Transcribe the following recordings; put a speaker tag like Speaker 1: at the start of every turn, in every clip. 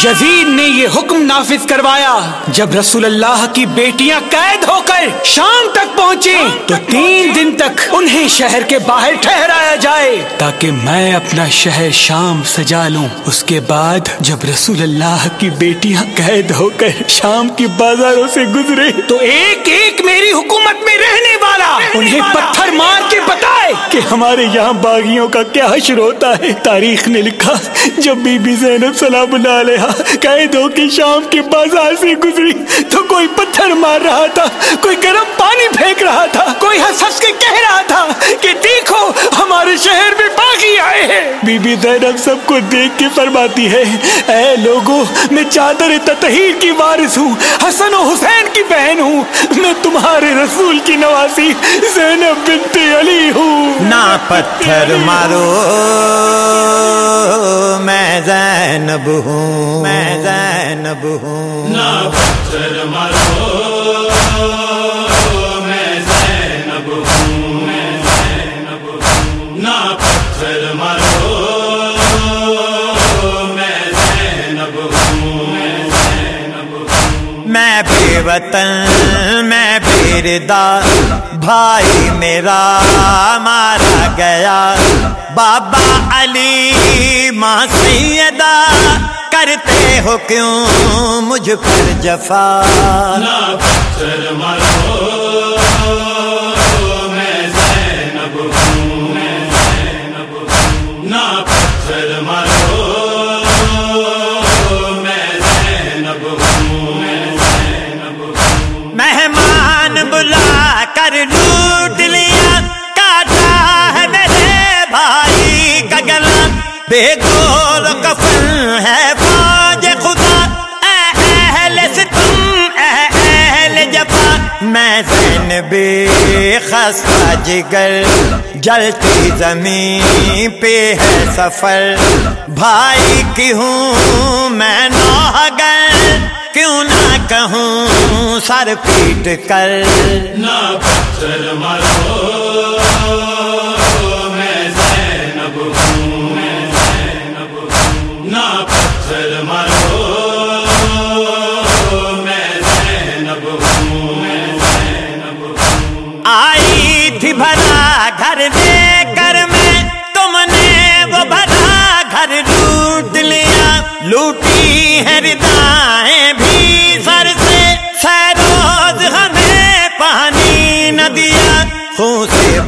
Speaker 1: یزید نے یہ حکم نافذ کروایا۔ جب رسول اللہ کی بیٹیاں قید ہو کر شام تک پہنچے تو تین دن تک انہیں شہر کے باہر ٹھہرایا جائے۔ تاکہ میں اپنا شہر شام سجا لوں۔ اس کے بعد جب رسول اللہ کی بیٹیاں قید ہو کر شام کی بازاروں سے گزرے تو ایک ایک میری حکومت میں رہنے والا انہیں پتھر مار کے بتائے کہ ہمارے یہاں باغیوں کا کیا حشر ہوتا ہے۔ تاریخ نے لکھا جب بی بی زینب سلام اللہ علیہ قید ہو کے شام کے بازار سے گزری۔ تو کوئی پتھر مار رہا تھا، کوئی گرم پانی پھینک رہا تھا، کوئی ہنس ہنس کے کہہ رہا تھا کہ دیکھو، ہمارے شہر میں باغی آئے ہیں۔ بی بی زینب سب کو دیکھ کے فرماتی ہے، اے لوگو، میں چادر تطہیر کی وارث ہوں، حسن و حسین کی بہن ہوں، میں تمہارے رسول کی نواسی زینب بنت علی ہوں۔
Speaker 2: نہ پتھر مارو۔ میں زینب ہوں۔ میں زینب ہوں۔
Speaker 3: نہ پتھر مارو میں زینب ہوں۔ میں زینب ہوں۔ نہ پتھر مارو میں زینب ہوں۔ میں زینب ہوں۔
Speaker 2: میں بے وطن میں بیردا بھائی میرا مارا گیا۔ بابا علی ماں سیدہ کرتے ہو کیوں مجھ پر جفا؟ بے گور کفن ہے فوج خدا۔ اے اہل ستم، اے اہل جفا۔ میں زین بے خستہ جگر، جلتی زمین پہ ہے سفر۔ بھائی کی ہوں میں نوگر کیوں نہ کہوں سر پیٹ کر؟
Speaker 3: نہ پتھر مارو۔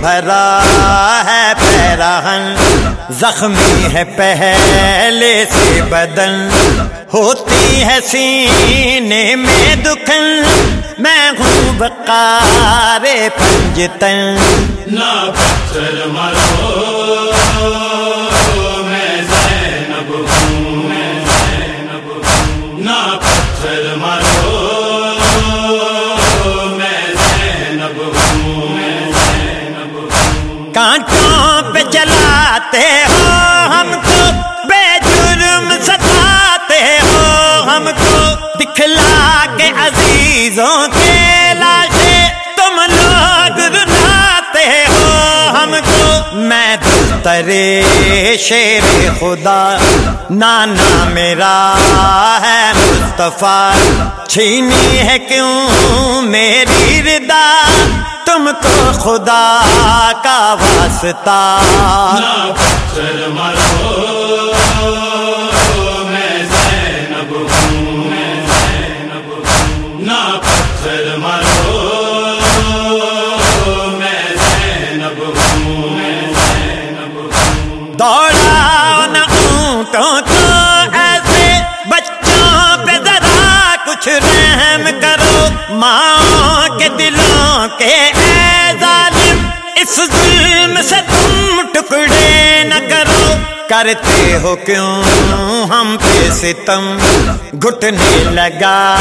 Speaker 2: بھرا ہے پیراہن، زخمی ہے پہلے سے بدن۔ ہوتی ہے سینے میں دکھن، میں ہوں بقار پنجتن۔
Speaker 3: نہ پتھر مارو میں زینب ہوں، میں زینب ہوں۔ نہ پتھر
Speaker 2: عزیزوں کے لاشے تم لوگ رلاتے ہو ہم کو میں ترے شیر خدا، نانا میرا ہے مصطفیٰ، چھینی ہے کیوں میری ردا؟ تم کو خدا کا واسطہ۔ ایسے بچوں پہ ذرا کچھ رحم کرو۔ ماں کے دلوں کے اے ظالم، اس ظلم سے تم ٹکڑے نہ کرو۔ کرتے ہو کیوں ہم پہ ستم؟ گھٹنے لگا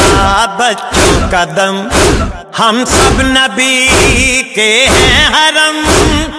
Speaker 2: بچوں کا دم۔ ہم سب نبی کے ہیں حرم۔